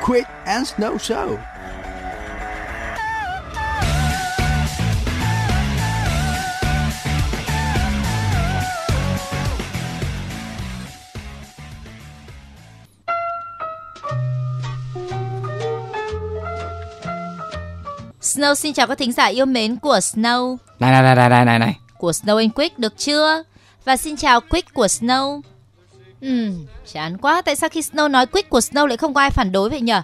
Quick and Snow Show. Snow xin chào các thính giả yêu mến của Snow, Này này này này này này này. của Snow and Quick được chưa? Và xin chào Quick của Snow. Ừm, chán quá, tại sao khi Snow nói Quick của Snow lại không có ai phản đối vậy nhở?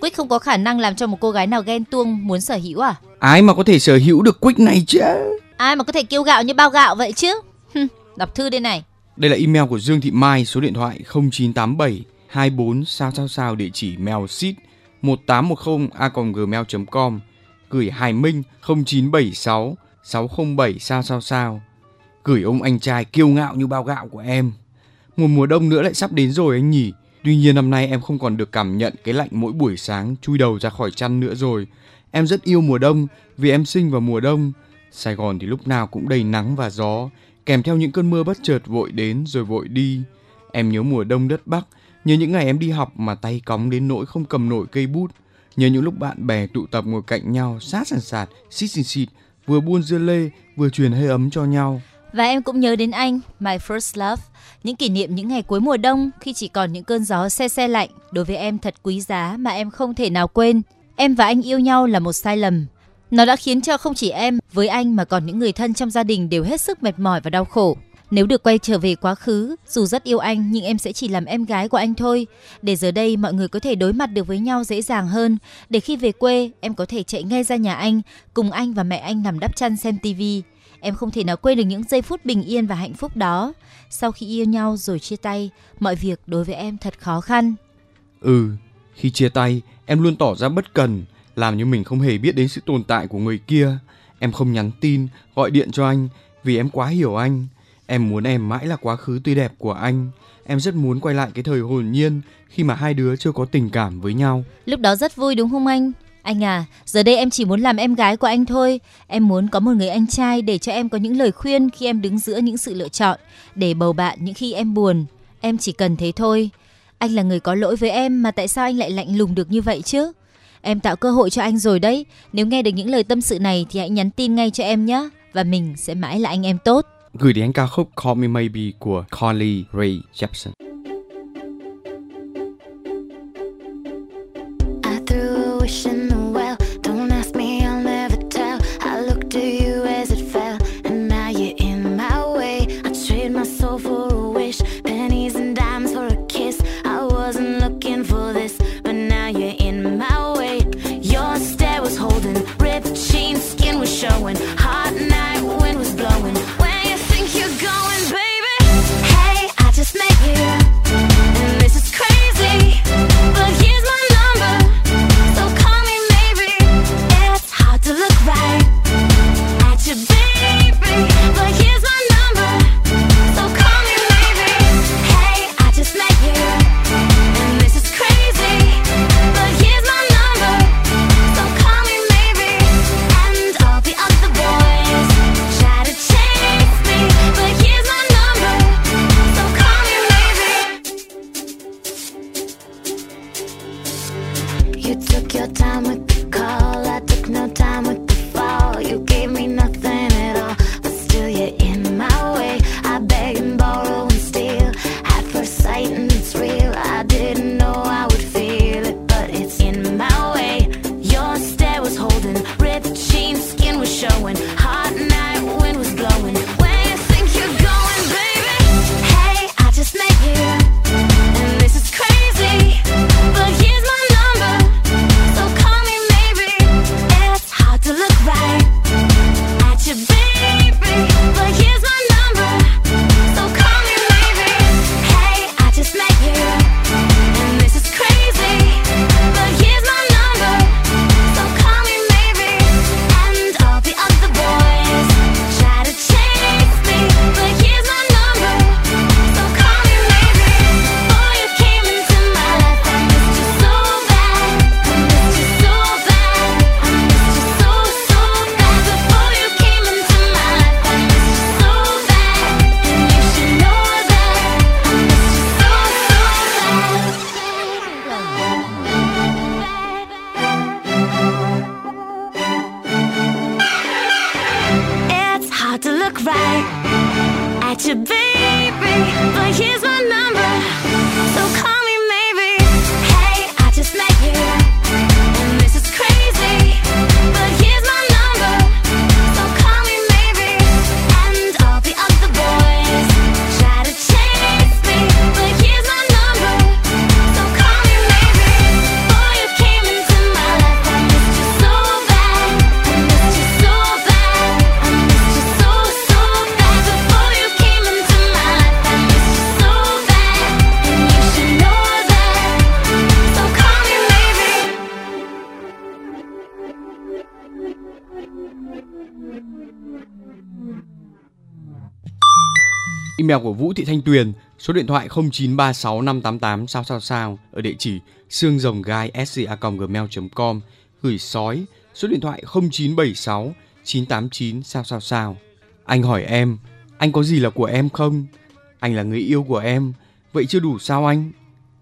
Quick không có khả năng làm cho một cô gái nào ghen tuông muốn sở hữu à? Ai mà có thể sở hữu được quick này chứ? Ai mà có thể kêu gạo như bao gạo vậy chứ? Đọc thư đây này. Đây là email của Dương Thị Mai, số điện thoại 0987 24 sao sao sao địa chỉ mail seed 1810 a gmail.com gửi Hải Minh 0976 607 sao sao sao gửi ông anh trai kiêu ngạo như bao gạo của em. Một mùa đông nữa lại sắp đến rồi anh nhỉ. Tuy nhiên năm nay em không còn được cảm nhận cái lạnh mỗi buổi sáng chui đầu ra khỏi chăn nữa rồi. Em rất yêu mùa đông vì em sinh vào mùa đông. Sài Gòn thì lúc nào cũng đầy nắng và gió, kèm theo những cơn mưa bất chợt vội đến rồi vội đi. Em nhớ mùa đông đất Bắc, nhớ những ngày em đi học mà tay cóng đến nỗi không cầm nổi cây bút. Nhớ những lúc bạn bè tụ tập ngồi cạnh nhau, sát sàn sạt, xít xịt xịt, vừa buôn dưa lê, vừa truyền hơi ấm cho nhau. Và em cũng nhớ đến anh, My First Love. Những kỷ niệm những ngày cuối mùa đông khi chỉ còn những cơn gió se se lạnh đối với em thật quý giá mà em không thể nào quên. Em và anh yêu nhau là một sai lầm. Nó đã khiến cho không chỉ em, với anh mà còn những người thân trong gia đình đều hết sức mệt mỏi và đau khổ. Nếu được quay trở về quá khứ, dù rất yêu anh nhưng em sẽ chỉ làm em gái của anh thôi. Để giờ đây mọi người có thể đối mặt được với nhau dễ dàng hơn. Để khi về quê, em có thể chạy ngay ra nhà anh, cùng anh và mẹ anh nằm đắp chăn xem tivi. Em không thể nào quên được những giây phút bình yên và hạnh phúc đó. Sau khi yêu nhau rồi chia tay, mọi việc đối với em thật khó khăn. Ừ, khi chia tay, em luôn tỏ ra bất cần, làm như mình không hề biết đến sự tồn tại của người kia. Em không nhắn tin, gọi điện cho anh vì em quá hiểu anh. Em muốn em mãi là quá khứ tươi đẹp của anh. Em rất muốn quay lại cái thời hồn nhiên khi mà hai đứa chưa có tình cảm với nhau. Lúc đó rất vui đúng không anh? Anh à, giờ đây em chỉ muốn làm em gái của anh thôi. Em muốn có một người anh trai để cho em có những lời khuyên khi em đứng giữa những sự lựa chọn, để bầu bạn những khi em buồn. Em chỉ cần thế thôi. Anh là người có lỗi với em mà tại sao anh lại lạnh lùng được như vậy chứ? Em tạo cơ hội cho anh rồi đấy. Nếu nghe được những lời tâm sự này thì hãy nhắn tin ngay cho em nhé. Và mình sẽ mãi là anh em tốt. Gửi đến ca khúc Call Me Maybe của Carly Rae Jepsen. I threw a wish in the Email của Vũ Thị Thanh Tuyền, số điện thoại 09365888 sao sao sao ở địa chỉ xương rồng gai sca@gmail.com gửi sói số điện thoại 0976 989 sao sao sao. Anh hỏi em, anh có gì là của em không? Anh là người yêu của em, vậy chưa đủ sao anh?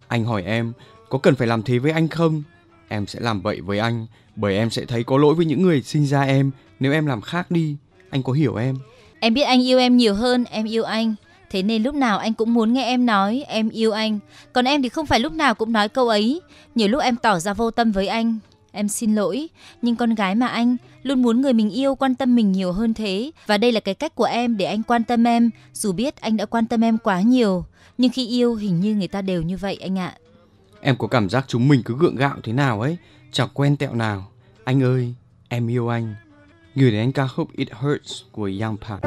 Anh hỏi em, có cần phải làm thế với anh không? Em sẽ làm vậy với anh, bởi em sẽ thấy có lỗi với những người sinh ra em nếu em làm khác đi. Anh có hiểu em? Em biết anh yêu em nhiều hơn em yêu anh. Thế nên lúc nào anh cũng muốn nghe em nói em yêu anh. Còn em thì không phải lúc nào cũng nói câu ấy. Nhiều lúc em tỏ ra vô tâm với anh. Em xin lỗi, nhưng con gái mà anh luôn muốn người mình yêu quan tâm mình nhiều hơn thế. Và đây là cái cách của em để anh quan tâm em. Dù biết anh đã quan tâm em quá nhiều. Nhưng khi yêu hình như người ta đều như vậy anh ạ. Em có cảm giác chúng mình cứ gượng gạo thế nào ấy, chẳng quen tẹo nào. Anh ơi, em yêu anh. Gửi đến anh ca khúc It Hurts của Young Park.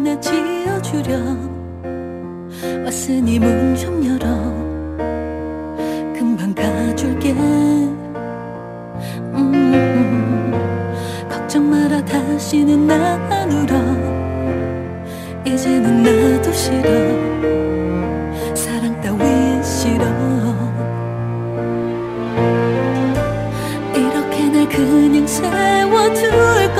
밥이나 지어주렴. 왔으니 문 좀 열어. 금방 가줄게. 음, 걱정 마라. 다시는 나 안 울어. 이제는 나도 싫어. 사랑 따윈 싫어. 이렇게 날 그냥 세워둘 거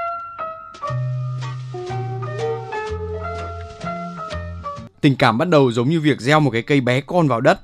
Tình cảm bắt đầu giống như việc gieo một cái cây bé con vào đất.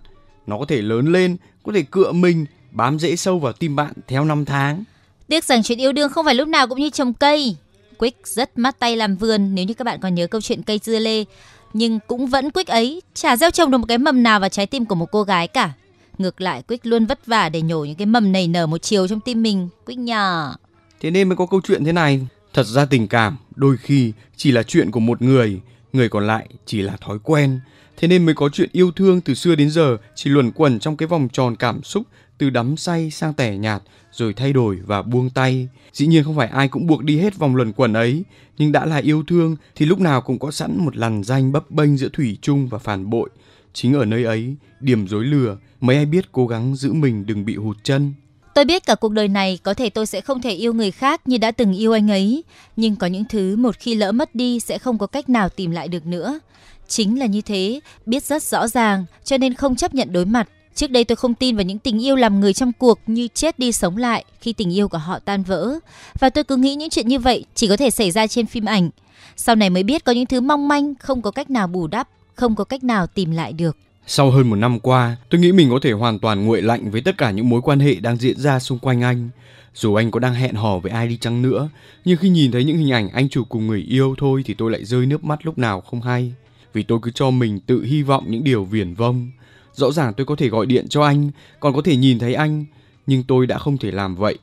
Nó có thể lớn lên, có thể cựa mình, bám rễ sâu vào tim bạn theo năm tháng. Tiếc rằng chuyện yêu đương không phải lúc nào cũng như trồng cây. Quick rất mắt tay làm vườn nếu như các bạn còn nhớ câu chuyện cây dưa lê. Nhưng cũng vẫn Quick ấy chả gieo trồng được một cái mầm nào vào trái tim của một cô gái cả. Ngược lại Quick luôn vất vả để nhổ những cái mầm nảy nở một chiều trong tim mình. Quick nhỏ. Thế nên mới có câu chuyện thế này. Thật ra tình cảm đôi khi chỉ là chuyện của một người, người còn lại chỉ là thói quen. Thế nên mới có chuyện yêu thương từ xưa đến giờ chỉ luẩn quẩn trong cái vòng tròn cảm xúc từ đắm say sang tẻ nhạt rồi thay đổi và buông tay. Dĩ nhiên không phải ai cũng buộc đi hết vòng luẩn quẩn ấy, nhưng đã là yêu thương thì lúc nào cũng có sẵn một lằn danh bấp bênh giữa thủy chung và phản bội. Chính ở nơi ấy, điểm dối lừa, mấy ai biết cố gắng giữ mình đừng bị hụt chân. Tôi biết cả cuộc đời này có thể tôi sẽ không thể yêu người khác như đã từng yêu anh ấy, nhưng có những thứ một khi lỡ mất đi sẽ không có cách nào tìm lại được nữa. Chính là như thế, biết rất rõ ràng, cho nên không chấp nhận đối mặt. Trước đây tôi không tin vào những tình yêu làm người trong cuộc như chết đi sống lại khi tình yêu của họ tan vỡ. Và tôi cứ nghĩ những chuyện như vậy chỉ có thể xảy ra trên phim ảnh. Sau này mới biết có những thứ mong manh không có cách nào bù đắp, không có cách nào tìm lại được. Sau hơn một năm qua, tôi nghĩ mình có thể hoàn toàn nguội lạnh với tất cả những mối quan hệ đang diễn ra xung quanh anh. Dù anh có đang hẹn hò với ai đi chăng nữa, nhưng khi nhìn thấy những hình ảnh anh chụp cùng người yêu thôi thì tôi lại rơi nước mắt lúc nào không hay. Vì tôi cứ cho mình tự hy vọng những điều viển vông. Rõ ràng tôi có thể gọi điện cho anh, còn có thể nhìn thấy anh, nhưng tôi đã không thể làm vậy.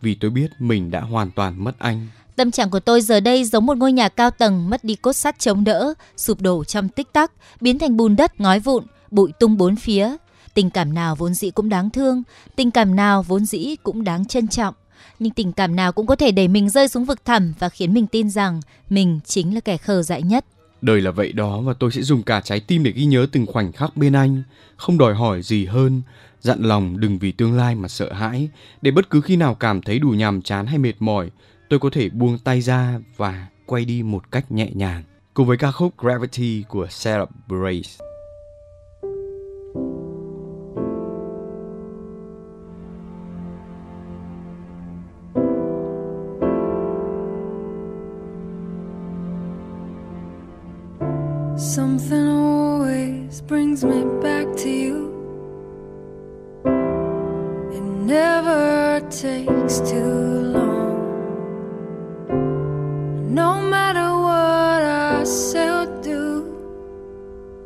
Vì tôi biết mình đã hoàn toàn mất anh. Tâm trạng của tôi giờ đây giống một ngôi nhà cao tầng mất đi cốt sắt chống đỡ, sụp đổ trong tích tắc, biến thành bùn đất ngói vụn, bụi tung bốn phía. Tình cảm nào vốn dĩ cũng đáng thương, tình cảm nào vốn dĩ cũng đáng trân trọng. Nhưng tình cảm nào cũng có thể đẩy mình rơi xuống vực thẳm và khiến mình tin rằng mình chính là kẻ khờ dại nhất. Đời là vậy đó và tôi sẽ dùng cả trái tim để ghi nhớ từng khoảnh khắc bên anh, không đòi hỏi gì hơn, dặn lòng đừng vì tương lai mà sợ hãi, để bất cứ khi nào cảm thấy đủ nhàm chán hay mệt mỏi, tôi có thể buông tay ra và quay đi một cách nhẹ nhàng. Cùng với ca khúc Gravity của Sarah Brace. Something always brings me back to you. It never takes too long. No matter what I say or do,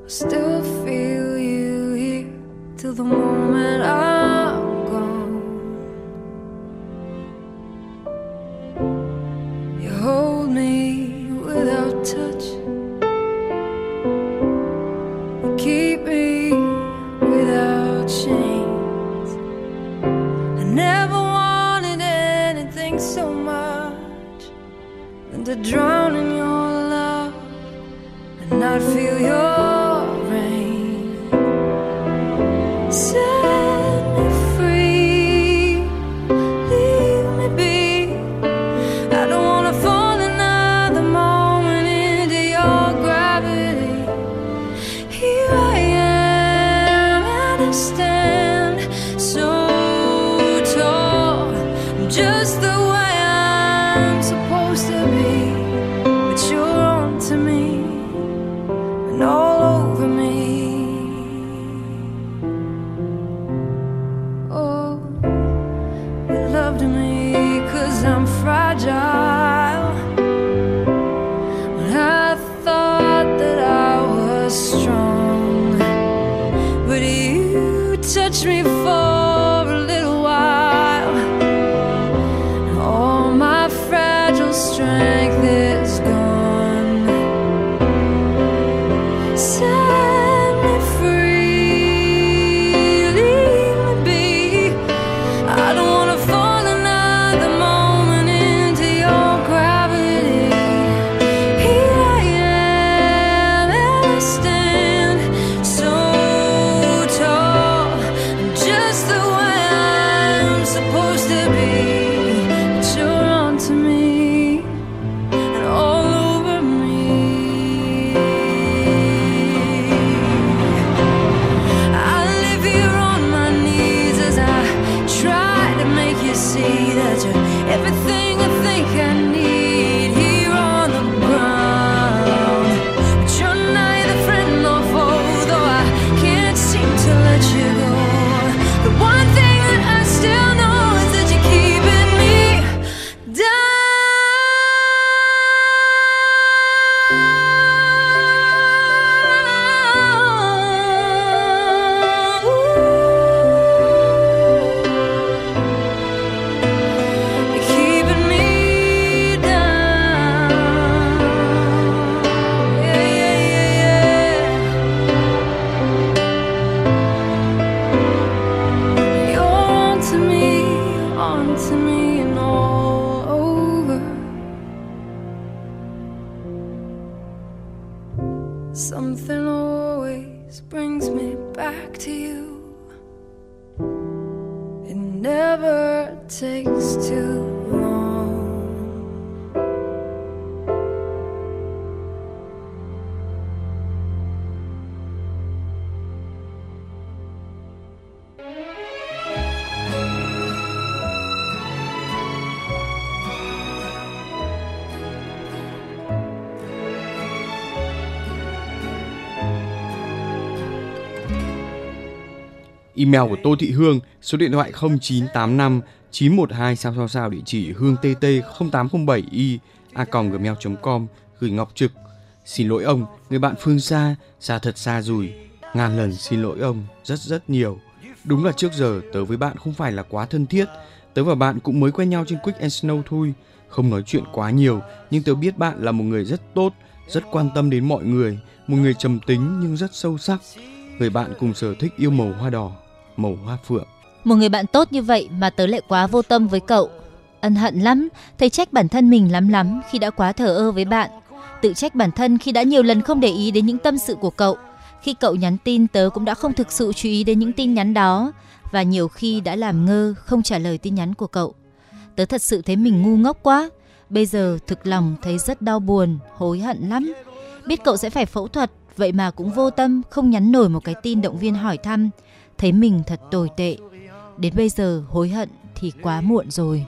I still feel you here till the moment I'm so much than to drown in your love and not feel your everything Email của Tô Thị Hương, số điện thoại 0985 912 sao sao sao địa chỉ hương tt 0807 y a gmail.com gửi Ngọc Trực. Xin lỗi ông, người bạn phương xa, xa thật xa rồi. Ngàn lần xin lỗi ông, rất rất nhiều. Đúng là trước giờ tớ với bạn không phải là quá thân thiết. Tớ và bạn cũng mới quen nhau trên Quick and Snow thôi. Không nói chuyện quá nhiều, nhưng tớ biết bạn là một người rất tốt, rất quan tâm đến mọi người, một người trầm tính nhưng rất sâu sắc. Người bạn cùng sở thích yêu màu hoa đỏ, màu hoa phượng. Một người bạn tốt như vậy mà tớ lại quá vô tâm với cậu. Ân hận lắm, thấy trách bản thân mình lắm lắm khi đã quá thờ ơ với bạn. Tự trách bản thân khi đã nhiều lần không để ý đến những tâm sự của cậu. Khi cậu nhắn tin tớ cũng đã không thực sự chú ý đến những tin nhắn đó và nhiều khi đã làm ngơ không trả lời tin nhắn của cậu. Tớ thật sự thấy mình ngu ngốc quá. Bây giờ thực lòng thấy rất đau buồn, hối hận lắm. Biết cậu sẽ phải phẫu thuật, vậy mà cũng vô tâm không nhắn nổi một cái tin động viên hỏi thăm. Thấy mình thật tồi tệ. Đến bây giờ hối hận thì quá muộn rồi.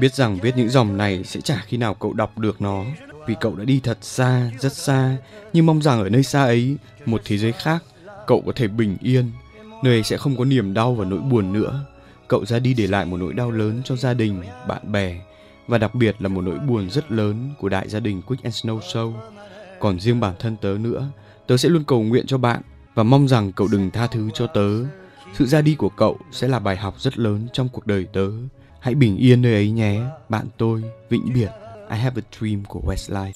Biết rằng viết những dòng này sẽ chả khi nào cậu đọc được nó vì cậu đã đi thật xa, rất xa. Nhưng mong rằng ở nơi xa ấy, một thế giới khác, cậu có thể bình yên. Nơi ấy sẽ không có niềm đau và nỗi buồn nữa. Cậu ra đi để lại một nỗi đau lớn cho gia đình, bạn bè và đặc biệt là một nỗi buồn rất lớn của đại gia đình Quick and Snow Show. Còn riêng bản thân tớ nữa, tớ sẽ luôn cầu nguyện cho bạn và mong rằng cậu đừng tha thứ cho tớ. Sự ra đi của cậu sẽ là bài học rất lớn trong cuộc đời tớ. Hãy bình yên nơi ấy nhé, bạn tôi, vĩnh biệt. I have a dream của Westlife.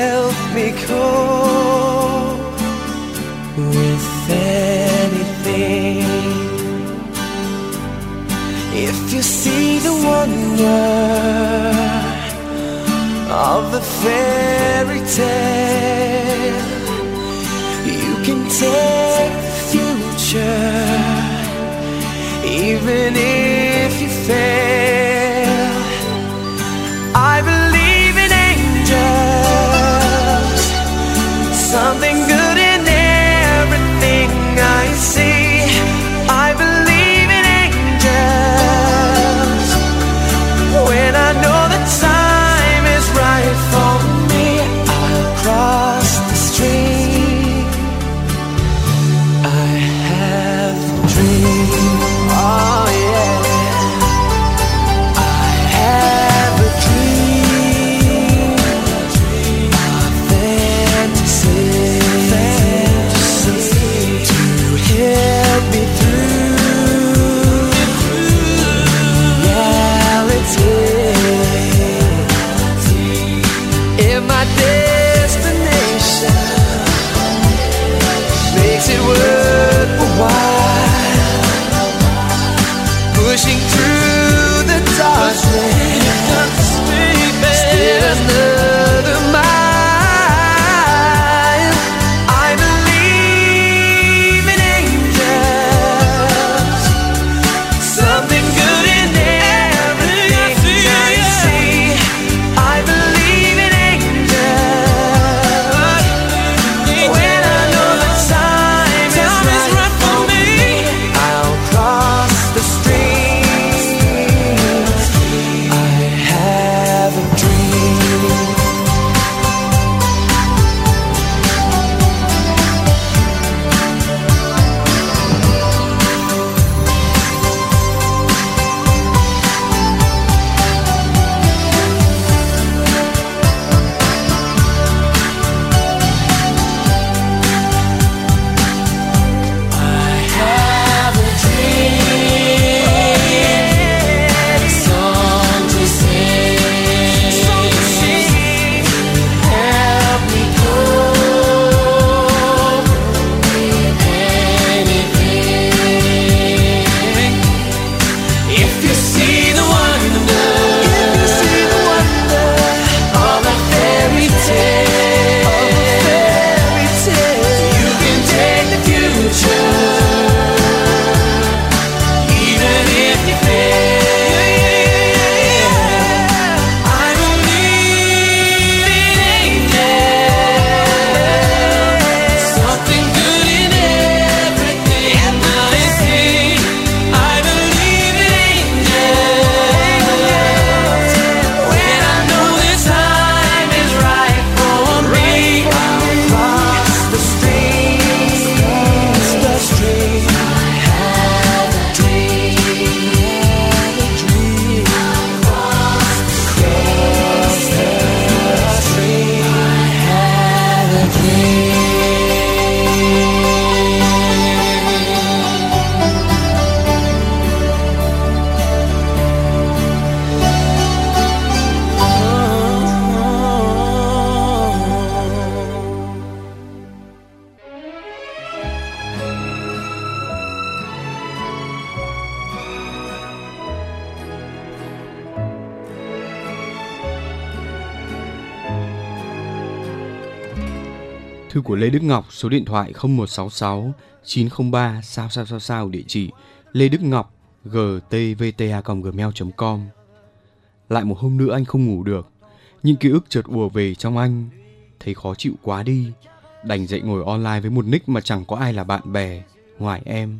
Help me cope with anything. If you see the wonder of the fairy tale. You can take the future, even if you fail. Thư của Lê Đức Ngọc số điện thoại 0166 903 sao sao sao sao địa chỉ Lê Đức Ngọc gtvta@gmail.com. Lại một hôm nữa anh không ngủ được, những ký ức chợt ùa về trong anh, thấy khó chịu quá đi, đành dậy ngồi online với một nick mà chẳng có ai là bạn bè ngoài em.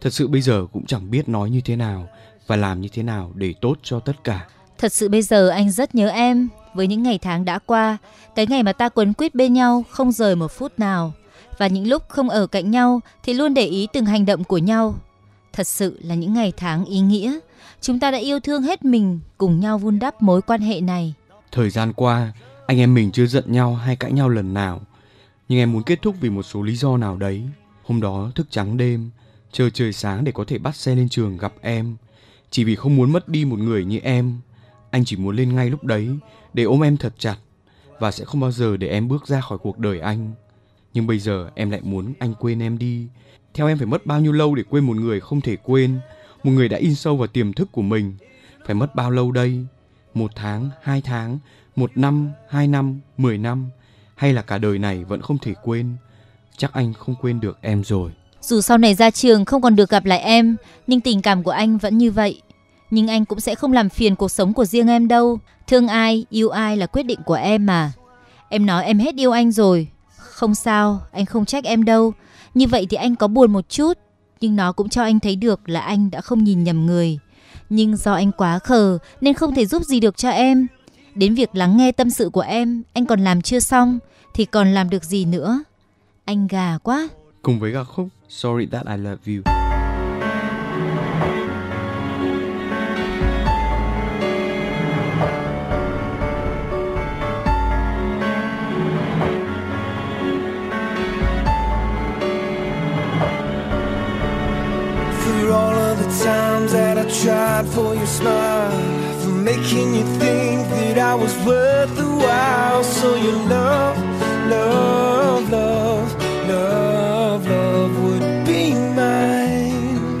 Thật sự bây giờ cũng chẳng biết nói như thế nào và làm như thế nào để tốt cho tất cả. Thật sự bây giờ anh rất nhớ em với những ngày tháng đã qua, cái ngày mà ta quấn quýt bên nhau không rời một phút nào và những lúc không ở cạnh nhau thì luôn để ý từng hành động của nhau. Thật sự là những ngày tháng ý nghĩa. Chúng ta đã yêu thương hết mình cùng nhau vun đắp mối quan hệ này. Thời gian qua, anh em mình chưa giận nhau hay cãi nhau lần nào. Nhưng em muốn kết thúc vì một số lý do nào đấy. Hôm đó thức trắng đêm, chờ trời sáng để có thể bắt xe lên trường gặp em. Chỉ vì không muốn mất đi một người như em. Anh chỉ muốn lên ngay lúc đấy để ôm em thật chặt và sẽ không bao giờ để em bước ra khỏi cuộc đời anh. Nhưng bây giờ em lại muốn anh quên em đi. Theo em phải mất bao nhiêu lâu để quên một người không thể quên, một người đã in sâu vào tiềm thức của mình. Phải mất bao lâu đây? Một tháng, hai tháng, một năm, hai năm, mười năm, hay là cả đời này vẫn không thể quên? Chắc anh không quên được em rồi. Dù sau này ra trường không còn được gặp lại em, nhưng tình cảm của anh vẫn như vậy. Nhưng anh cũng sẽ không làm phiền cuộc sống của riêng em đâu. Thương ai, yêu ai là quyết định của em mà. Em nói em hết yêu anh rồi. Không sao, anh không trách em đâu. Như vậy thì anh có buồn một chút, nhưng nó cũng cho anh thấy được là anh đã không nhìn nhầm người. Nhưng do anh quá khờ nên không thể giúp gì được cho em. Đến việc lắng nghe tâm sự của em, anh còn làm chưa xong thì còn làm được gì nữa. Anh gà quá. Cùng với ca khúc Sorry That I Love You. That I tried for your smile, for making you think that I was worth the while. So your love, love, love, love, love would be mine.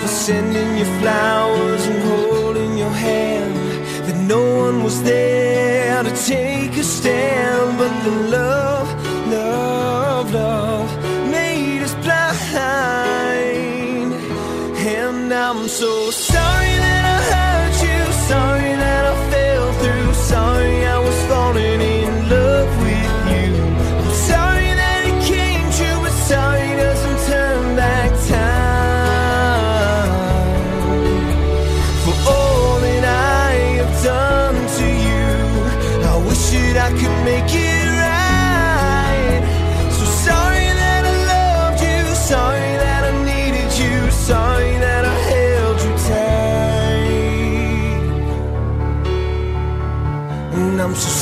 For sending you flowers and holding your hand. That no one was there to take a stand, but the love, love, love I'm so sorry that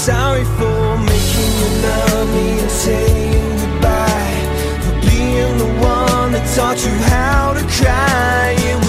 sorry for making you love me and saying goodbye. For being the one that taught you how to cry.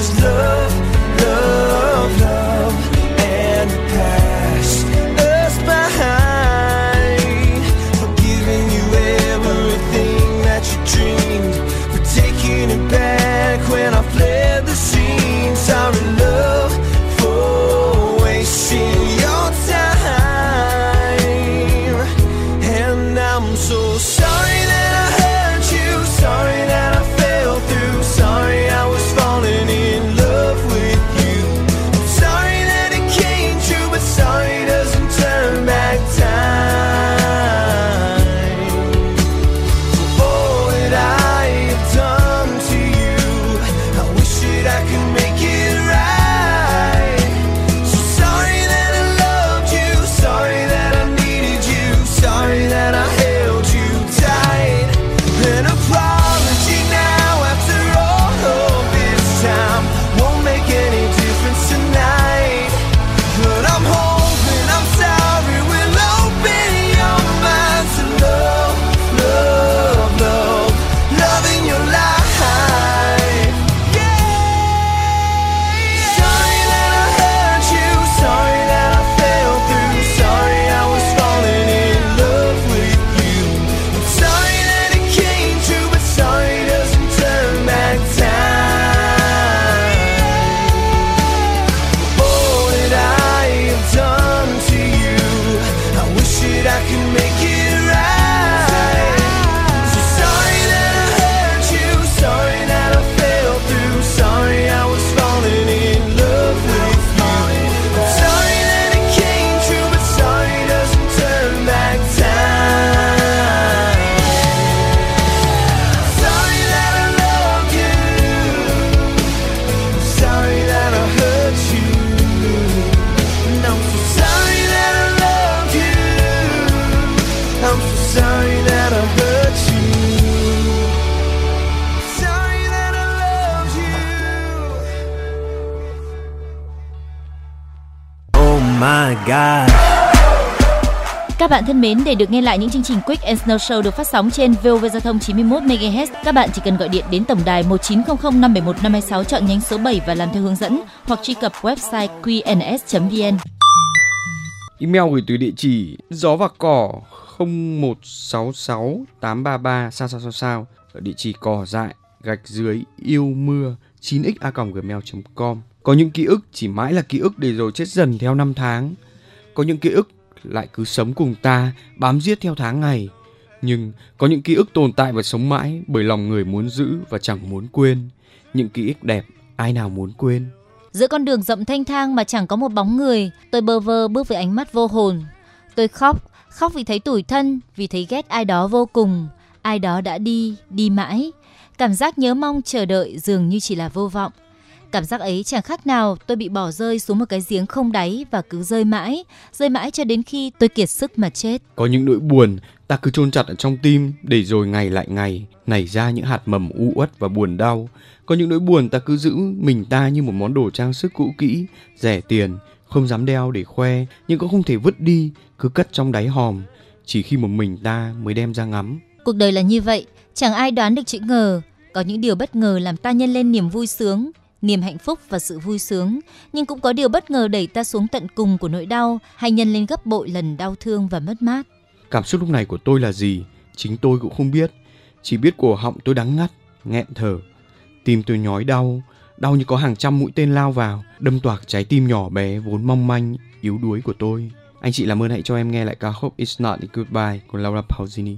Thân mến, để được nghe lại những chương trình Quick and Snow Show được phát sóng trên VOV Giao thông 91 MHz, các bạn chỉ cần gọi điện đến tổng đài 1900 571 526 chọn nhánh số 7 và làm theo hướng dẫn hoặc truy cập website qns.vn. Email gửi từ địa chỉ gió và cỏ 0166833 sao sao sao sao ở địa chỉ cỏ dại gạch dưới yêu mưa 9x gmail.com Có những ký ức chỉ mãi là ký ức để rồi chết dần theo năm tháng. Có những ký ức lại cứ sống cùng ta, bám giết theo tháng ngày. Nhưng có những ký ức tồn tại và sống mãi bởi lòng người muốn giữ và chẳng muốn quên. Những ký ức đẹp ai nào muốn quên. Giữa con đường rộng thanh thang mà chẳng có một bóng người, tôi bơ vơ bước với ánh mắt vô hồn. Tôi khóc, khóc vì thấy tủi thân, vì thấy ghét ai đó vô cùng. Ai đó đã đi, đi mãi. Cảm giác nhớ mong chờ đợi dường như chỉ là vô vọng. Cảm giác ấy chẳng khác nào tôi bị bỏ rơi xuống một cái giếng không đáy và cứ rơi mãi, rơi mãi cho đến khi tôi kiệt sức mà chết. Có những nỗi buồn ta cứ chôn chặt ở trong tim để rồi ngày lại ngày nảy ra những hạt mầm u uất và buồn đau. Có những nỗi buồn ta cứ giữ mình ta như một món đồ trang sức cũ kỹ, rẻ tiền, không dám đeo để khoe nhưng cũng không thể vứt đi, cứ cất trong đáy hòm. Chỉ khi một mình ta mới đem ra ngắm. Cuộc đời là như vậy, chẳng ai đoán được chữ ngờ. Có những điều bất ngờ làm ta nhân lên niềm vui sướng, niềm hạnh phúc và sự vui sướng, nhưng cũng có điều bất ngờ đẩy ta xuống tận cùng của nỗi đau, hay nhân lên gấp bội lần đau thương và mất mát. Cảm xúc lúc này của tôi là gì? Chính tôi cũng không biết, chỉ biết cổ họng tôi đắng ngắt, nghẹn thở, tim tôi nhói đau, đau như có hàng trăm mũi tên lao vào, đâm toạc trái tim nhỏ bé vốn mong manh, yếu đuối của tôi. Anh chị làm ơn hãy cho em nghe lại ca khúc It's Not Goodbye của Laura Pausini.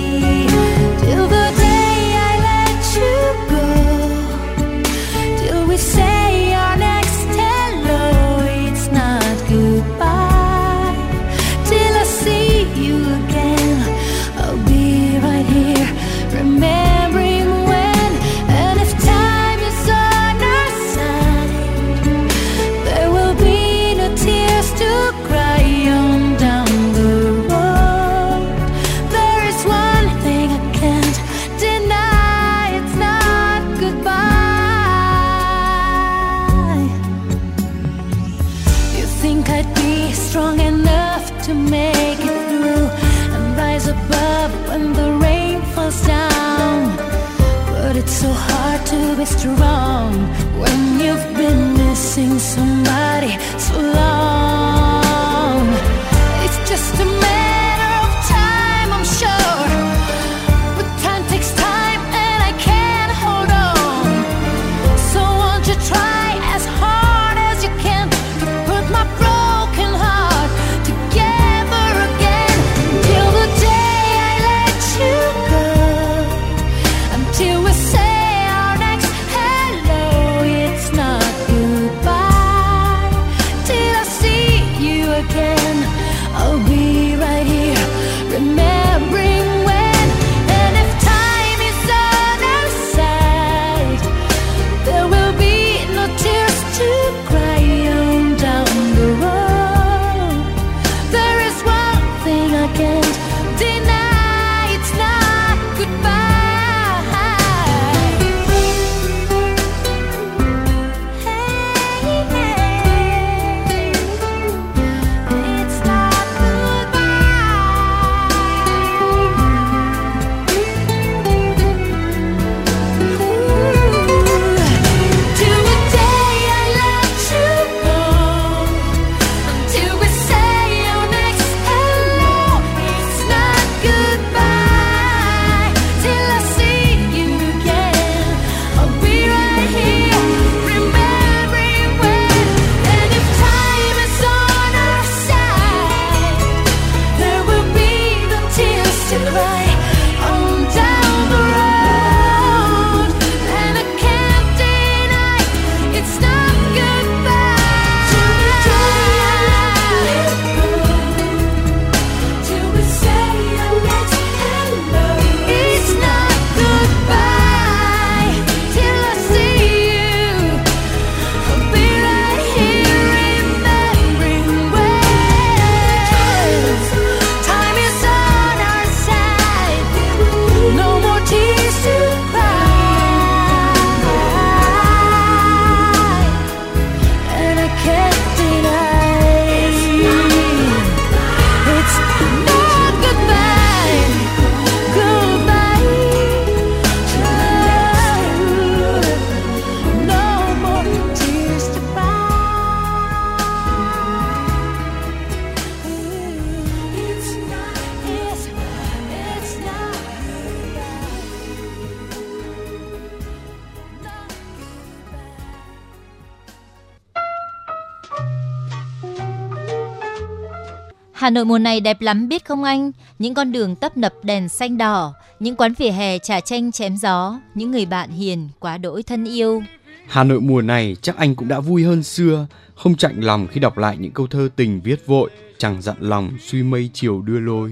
Nội mùa này đẹp lắm biết không anh? Những con đường tấp nập đèn xanh đỏ, những quán vỉa hè trà chanh chém gió, những người bạn hiền quá đỗi thân yêu. Hà Nội mùa này chắc anh cũng đã vui hơn xưa, không chạnh lòng khi đọc lại những câu thơ tình viết vội, chẳng dặn lòng suy mây chiều đưa lối,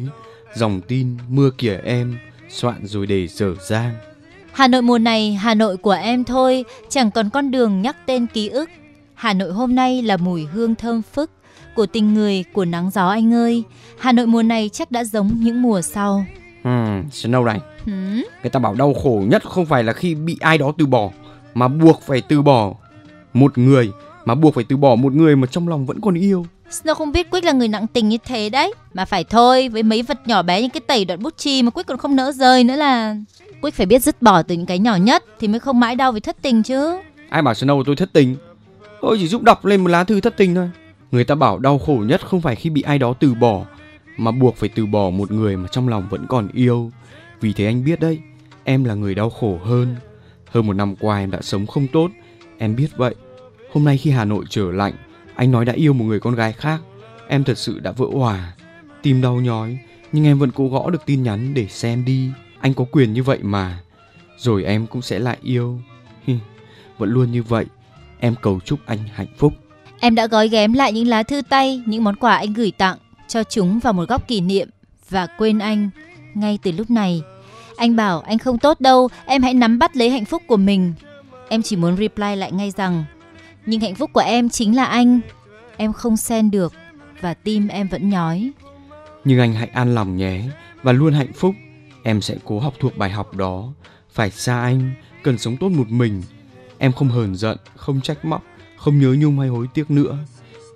dòng tin mưa kìa em, soạn rồi để dở dang. Hà Nội mùa này, Hà Nội của em thôi, chẳng còn con đường nhắc tên ký ức. Hà Nội hôm nay là mùi hương thơm phức, của tình người, của nắng gió anh ơi. Hà Nội mùa này chắc đã giống những mùa sau. hmm, Snow này Hửm? người ta bảo đau khổ nhất không phải là khi bị ai đó từ bỏ mà buộc phải từ bỏ một người mà buộc phải từ bỏ một người mà trong lòng vẫn còn yêu Snow không biết Quyết là người nặng tình như thế đấy. Mà phải thôi, với mấy vật nhỏ bé như cái tẩy đoạn bút chì mà Quyết còn không nỡ rời nữa là... Quyết phải biết dứt bỏ từ những cái nhỏ nhất thì mới không mãi đau vì thất tình chứ. ai bảo Snow tôi thất tình tôi chỉ giúp đọc lên một lá thư thất tình thôi người ta bảo đau khổ nhất không phải khi bị ai đó từ bỏ, mà buộc phải từ bỏ một người mà trong lòng vẫn còn yêu. Vì thế anh biết đấy, em là người đau khổ hơn. Hơn một năm qua em đã sống không tốt, em biết vậy. Hôm nay khi hà nội trở lạnh, anh nói đã yêu một người con gái khác, em thật sự đã vỡ hòa tim đau nhói, nhưng em vẫn cố gõ được tin nhắn để xem đi. Anh có quyền như vậy mà, rồi em cũng sẽ lại yêu. Vẫn luôn như vậy, em cầu chúc anh hạnh phúc. Em đã gói ghém lại những lá thư tay, những món quà anh gửi tặng, cho chúng vào một góc kỷ niệm và quên anh ngay từ lúc này. Anh bảo anh không tốt đâu, em hãy nắm bắt lấy hạnh phúc của mình. Em chỉ muốn reply lại ngay rằng, nhưng hạnh phúc của em chính là anh. Em không xen được và tim em vẫn nhói. nhưng anh hãy an lòng nhé và luôn hạnh phúc em sẽ cố học thuộc bài học đó phải xa anh cần sống tốt một mình em không hờn giận không trách móc không nhớ nhung hay hối tiếc nữa.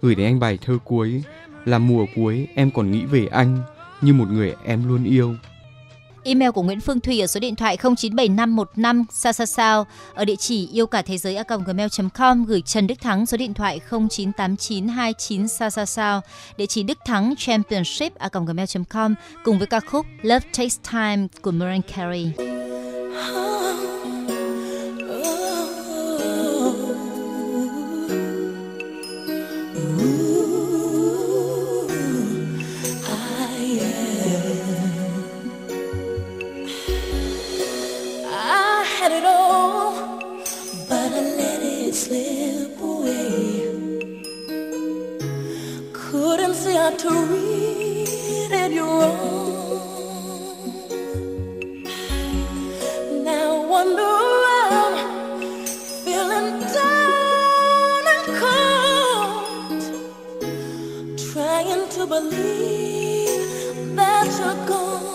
Gửi đến anh bài thơ cuối là mùa cuối em còn nghĩ về anh như một người em luôn yêu. Email của Nguyễn Phương Thùy ở số điện thoại 097515 sao sao sao ở địa chỉ yêu cả thế giới a gmail.com gửi Trần Đức Thắng số điện thoại 098929 sao sao sao địa chỉ Đức Thắng Championship a gmail.com cùng với ca khúc Love Takes Time của Mariah Carey. How to read it wrong. Now I wander around, feeling down and cold, trying to believe that you're gone.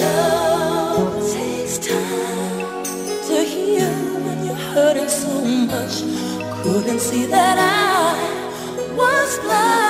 Love takes time to heal when you're hurting so much. Couldn't see that I love.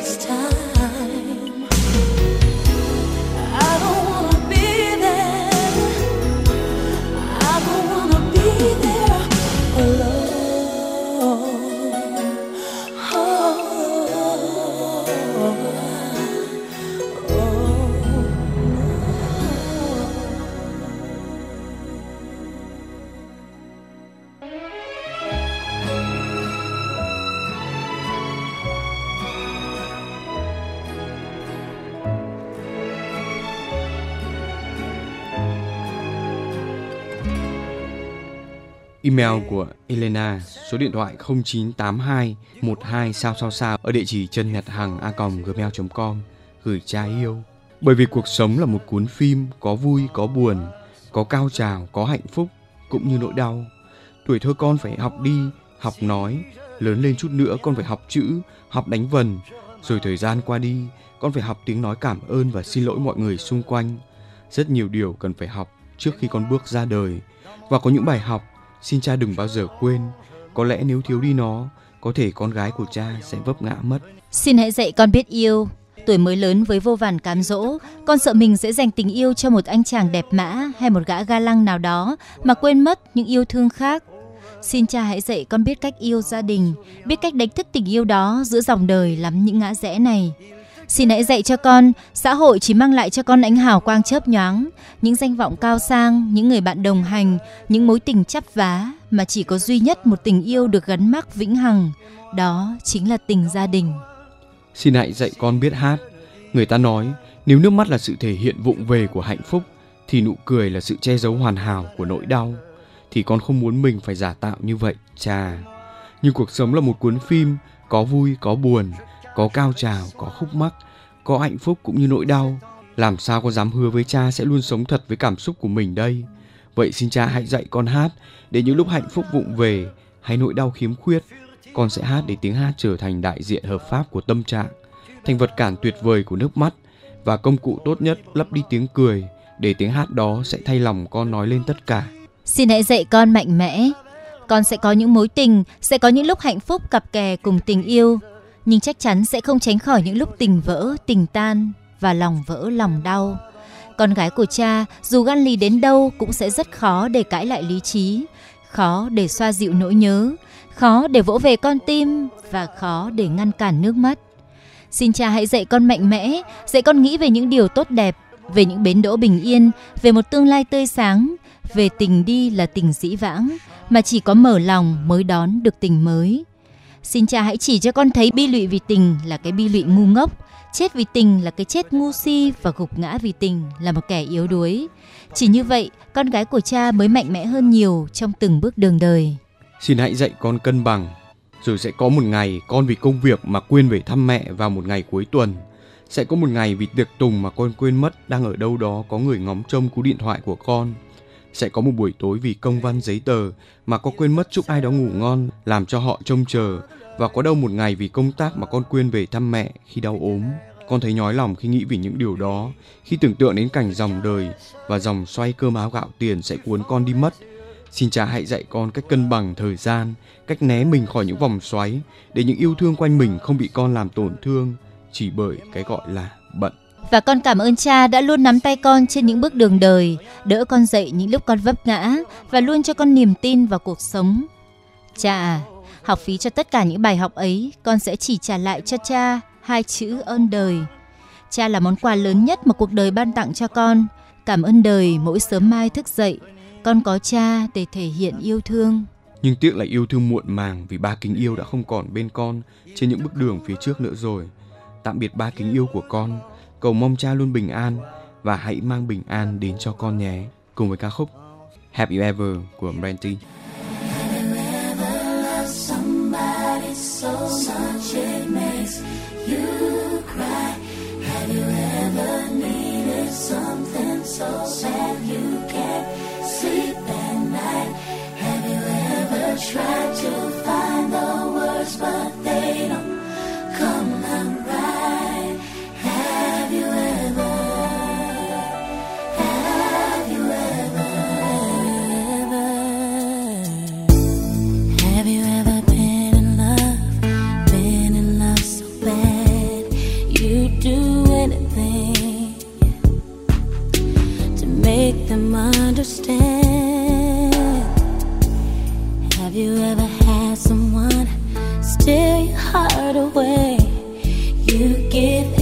this time. Email của Elena số điện thoại 0982 12 sao sao sao ở địa chỉ chân nhật hằng a gmail.com gửi cha yêu. Bởi vì cuộc sống là một cuốn phim có vui có buồn, có cao trào, có hạnh phúc cũng như nỗi đau. Tuổi thơ con phải học đi, học nói, lớn lên chút nữa con phải học chữ, học đánh vần, rồi thời gian qua đi, con phải học tiếng nói cảm ơn và xin lỗi mọi người xung quanh. Rất nhiều điều cần phải học trước khi con bước ra đời. Và có những bài học xin cha đừng bao giờ quên. Có lẽ nếu thiếu đi nó, có thể con gái của cha sẽ vấp ngã mất. Xin hãy dạy con biết yêu. Tuổi mới lớn với vô vàn cám dỗ, con sợ mình sẽ dành tình yêu cho một anh chàng đẹp mã hay một gã ga lăng nào đó mà quên mất những yêu thương khác. Xin cha hãy dạy con biết cách yêu gia đình, biết cách đánh thức tình yêu đó giữa dòng đời lắm những ngã rẽ này. Xin hãy dạy cho con, xã hội chỉ mang lại cho con ánh hào quang chớp nhoáng, những danh vọng cao sang, những người bạn đồng hành, những mối tình chắp vá mà chỉ có duy nhất một tình yêu được gắn mắc vĩnh hằng, đó chính là tình gia đình. Xin hãy dạy con biết hát. Người ta nói nếu nước mắt là sự thể hiện vụng về của hạnh phúc thì nụ cười là sự che giấu hoàn hảo của nỗi đau. Thì con không muốn mình phải giả tạo như vậy, cha. Nhưng cuộc sống là một cuốn phim có vui có buồn, có cao trào, có khúc mắc, có hạnh phúc cũng như nỗi đau. Làm sao con dám hứa với cha sẽ luôn sống thật với cảm xúc của mình đây? Vậy xin cha hãy dạy con hát để những lúc hạnh phúc vụng về hay nỗi đau khiếm khuyết, con sẽ hát để tiếng hát trở thành đại diện hợp pháp của tâm trạng, thành vật cản tuyệt vời của nước mắt và công cụ tốt nhất lấp đi tiếng cười để tiếng hát đó sẽ thay lòng con nói lên tất cả. Xin hãy dạy con mạnh mẽ. Con sẽ có những mối tình, sẽ có những lúc hạnh phúc cặp kè cùng tình yêu, nhưng chắc chắn sẽ không tránh khỏi những lúc tình vỡ, tình tan và lòng vỡ lòng đau. Con gái của cha dù gan lì đến đâu cũng sẽ rất khó để cãi lại lý trí, khó để xoa dịu nỗi nhớ, khó để vỗ về con tim và khó để ngăn cản nước mắt. Xin cha hãy dạy con mạnh mẽ, dạy con nghĩ về những điều tốt đẹp, về những bến đỗ bình yên, về một tương lai tươi sáng, về tình đi là tình dĩ vãng, mà chỉ có mở lòng mới đón được tình mới. Xin cha hãy chỉ cho con thấy bi lụy vì tình là cái bi lụy ngu ngốc, chết vì tình là cái chết ngu si và gục ngã vì tình là một kẻ yếu đuối. Chỉ như vậy, con gái của cha mới mạnh mẽ hơn nhiều trong từng bước đường đời. Xin hãy dạy con cân bằng. Rồi sẽ có một ngày con vì công việc mà quên về thăm mẹ vào một ngày cuối tuần. Sẽ có một ngày vì tiệc tùng mà con quên mất đang ở đâu đó có người ngóng trông cú điện thoại của con. Sẽ có một buổi tối vì công văn giấy tờ mà có quên mất chúc ai đó ngủ ngon làm cho họ trông chờ. Và có đâu một ngày vì công tác mà con quên về thăm mẹ khi đau ốm. Con thấy nhói lòng khi nghĩ về những điều đó, khi tưởng tượng đến cảnh dòng đời và dòng xoay cơm áo gạo tiền sẽ cuốn con đi mất. Xin cha hãy dạy con cách cân bằng thời gian, cách né mình khỏi những vòng xoáy để những yêu thương quanh mình không bị con làm tổn thương chỉ bởi cái gọi là bận. Và con cảm ơn cha đã luôn nắm tay con trên những bước đường đời, đỡ con dậy những lúc con vấp ngã và luôn cho con niềm tin vào cuộc sống. Cha à, học phí cho tất cả những bài học ấy, con sẽ chỉ trả lại cho cha hai chữ ơn đời. Cha là món quà lớn nhất mà cuộc đời ban tặng cho con. Cảm ơn đời mỗi sớm mai thức dậy, con có cha để thể hiện yêu thương. Nhưng tiếc là yêu thương muộn màng vì ba kính yêu đã không còn bên con trên những bước đường phía trước nữa rồi. Tạm biệt ba kính yêu của con, cầu mong cha luôn bình an và hãy mang bình an đến cho con nhé. Cùng với ca khúc Have You Ever của Brandy. so much it makes you cry? Have you ever needed something so sad you can't sleep at night? Have you ever tried to find the words, but they don't understand. Have you ever had someone steal your heart away? You give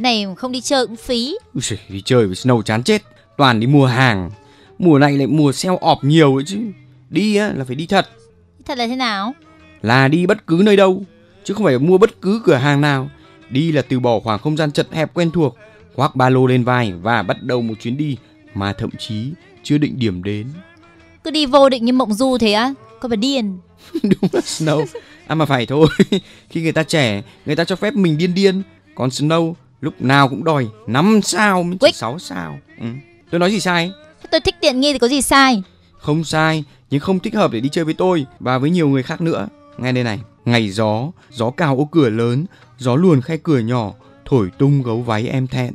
thế này không đi chơi cũng phí. Ui đi chơi với Snow chán chết. Toàn đi mua hàng. Mùa này lại mùa sale ọp nhiều ấy chứ. Đi á là phải đi thật. Thật là thế nào? Là đi bất cứ nơi đâu. Chứ không phải mua bất cứ cửa hàng nào. Đi là từ bỏ khoảng không gian chật hẹp quen thuộc. Khoác ba lô lên vai và bắt đầu một chuyến đi mà thậm chí chưa định điểm đến. Cứ đi vô định như mộng du thế á? Có phải điên? Đúng là Snow. À mà phải thôi. Khi người ta trẻ, người ta cho phép mình điên điên. Còn Snow lúc nào cũng đòi 5 sao mới chỉ Quick. 6 sao. Ừ. Tôi nói gì sai? Tôi thích tiện nghi thì có gì sai? Không sai, nhưng không thích hợp để đi chơi với tôi và với nhiều người khác nữa. Nghe đây này, ngày gió, gió cào ô cửa lớn, gió luồn khe cửa nhỏ, thổi tung gấu váy em thẹn.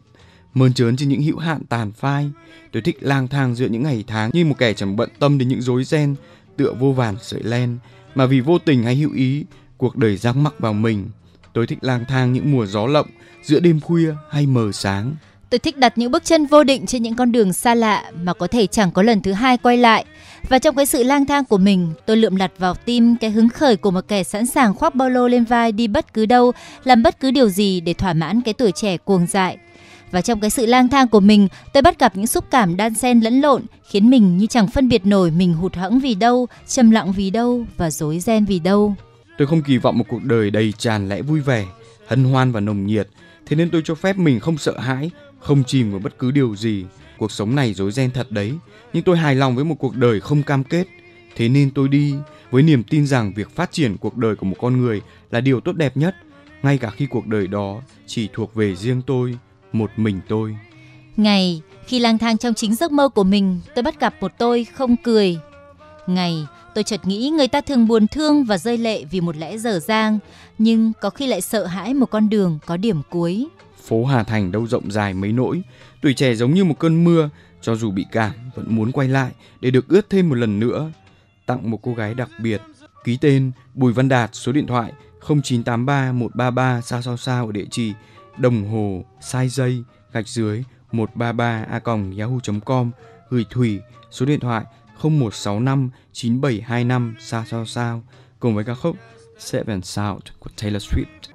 Mơn trớn trên những hữu hạn tàn phai. Tôi thích lang thang giữa những ngày tháng như một kẻ chẳng bận tâm đến những rối ren, tựa vô vàn sợi len. Mà vì vô tình hay hữu ý, cuộc đời giăng mắc vào mình. Tôi thích lang thang những mùa gió lộng, giữa đêm khuya hay mờ sáng. Tôi thích đặt những bước chân vô định trên những con đường xa lạ mà có thể chẳng có lần thứ hai quay lại. Và trong cái sự lang thang của mình, tôi lượm lặt vào tim cái hứng khởi của một kẻ sẵn sàng khoác ba lô lên vai đi bất cứ đâu, làm bất cứ điều gì để thỏa mãn cái tuổi trẻ cuồng dại. Và trong cái sự lang thang của mình, tôi bắt gặp những xúc cảm đan xen lẫn lộn, khiến mình như chẳng phân biệt nổi mình hụt hẫng vì đâu, trầm lặng vì đâu và rối ren vì đâu. Tôi không kỳ vọng một cuộc đời đầy tràn lẽ vui vẻ, hân hoan và nồng nhiệt, thế nên tôi cho phép mình không sợ hãi, không chìm vào bất cứ điều gì. Cuộc sống này rối ren thật đấy, nhưng tôi hài lòng với một cuộc đời không cam kết. Thế nên tôi đi với niềm tin rằng việc phát triển cuộc đời của một con người là điều tốt đẹp nhất, ngay cả khi cuộc đời đó chỉ thuộc về riêng tôi, một mình tôi. Ngày khi lang thang trong chính giấc mơ của mình, tôi bắt gặp một tôi không cười. Ngày tôi chợt nghĩ người ta thường buồn thương và rơi lệ vì một lẽ dở dang, nhưng có khi lại sợ hãi một con đường có điểm cuối. Phố Hà Thành đâu rộng dài mấy nỗi, tuổi trẻ giống như một cơn mưa, cho dù bị cảm vẫn muốn quay lại để được ướt thêm một lần nữa. Tặng một cô gái đặc biệt, ký tên Bùi Văn Đạt, số điện thoại 0983 133 sao sao sao ở địa chỉ đồng hồ sai dây gạch dưới 133 a yahoo.com gửi Thủy số điện thoại 0165 9725 sao sao sao cùng với ca khúc Seven Sound của Taylor Swift.